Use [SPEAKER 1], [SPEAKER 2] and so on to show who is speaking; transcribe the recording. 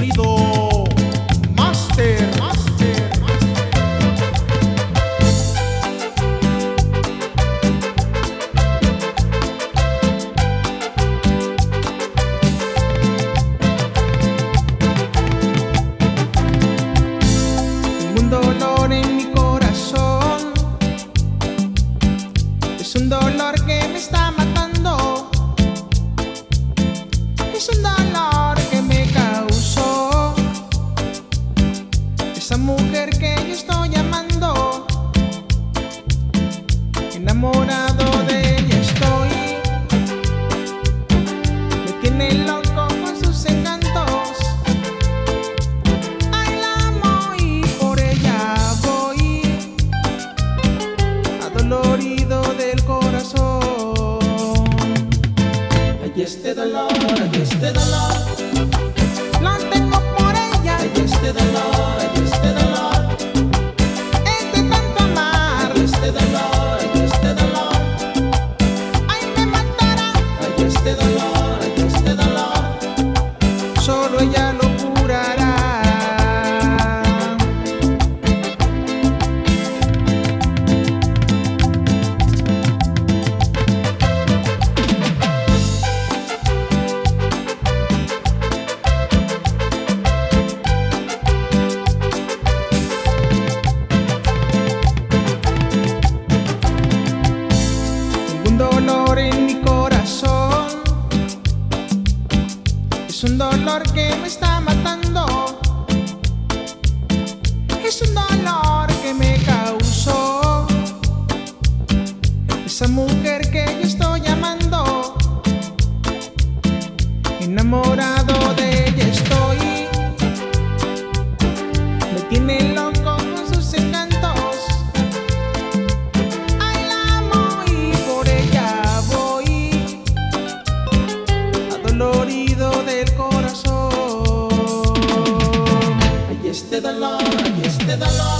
[SPEAKER 1] Sonido Master, Master.
[SPEAKER 2] Tengo un dolor en mi corazón. Es un dolor que me está matando. Es un
[SPEAKER 3] este dolor, ay, este dolor,
[SPEAKER 2] Es un dolor que me está matando. Es un dolor que me causó esa mujer que yo estoy amando. Enamorado de ella estoy. Me tiene Ay,
[SPEAKER 3] este dolor, ay, este dolor,